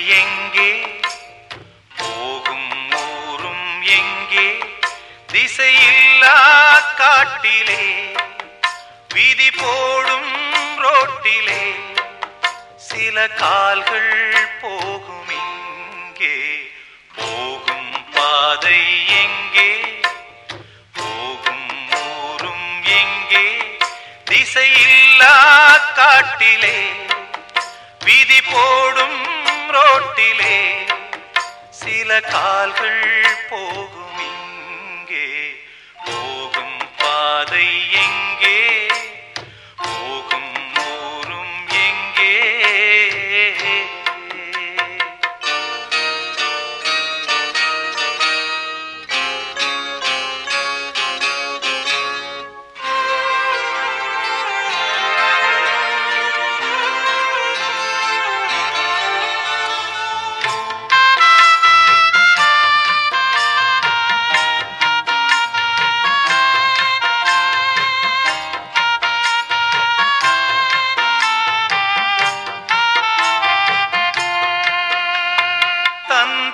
எங்கே? போகும் ஊரும் எங்கே? திசையில்லா காட்டிலே. விதி போடும் ரோட்டிலே. சில கால்கள் போகும் இங்கே. போகும் பாதை எங்கே? போகும் ஊரும் எங்கே? திசையில்லா காட்டிலே. விதி போடும் ரோட்டிலே சில கால்கள் போகும்.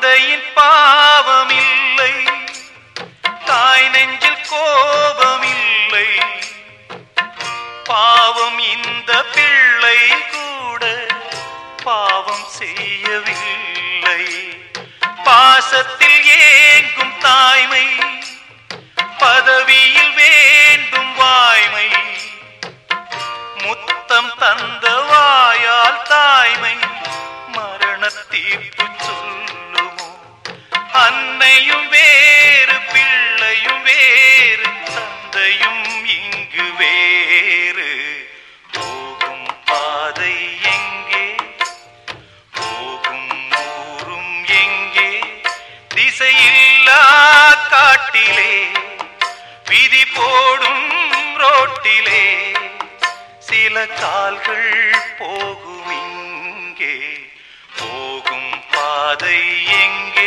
தந்தையின் பாவம் இல்லை தாய் நெஞ்சில் கோபம் இல்லை பாவம் இந்த பிள்ளை கூட பாவம் செய்யவில்லை. பாசத்தில் ஏங்கும் தாய்மை பதவியில் வேண்டும் வாய்மை முத்தம் தந்த வாயால் தாய்மை மரண தீர்ப்பு சில கால்கள் போகும் இங்கே போகும் பாதை எங்கே?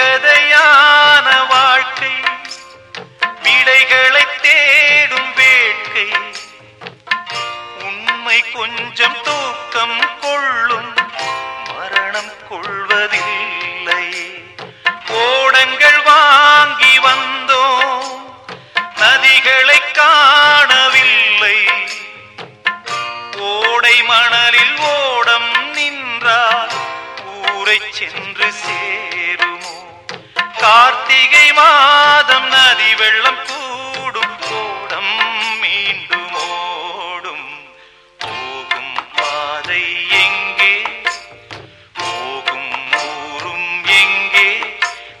கதையான வாழ்க்கை விடைகளை தேடும் வேட்கை. உண்மை கொஞ்சம் தூக்கம் கொள்ளும் மரணம் கொள்வதில்லை. ஓடங்கள் வாங்கி வந்தோம் நதிகளை காணவில்லை. ஓடை மணலில் ஓடம் நின்றால் ஊரை சென்று சே கார்த்திகை மாதம் நதி வெள்ளம் கூடும் கூடம் மீண்டும் ஓடும். போகும் பாதை எங்கே? போகும் ஊரும் எங்கே?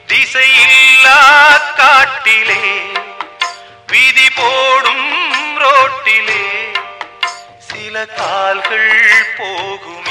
திசையில்லா காட்டிலே. விதி போடும் ரோட்டிலே. சில கால்கள் போகும்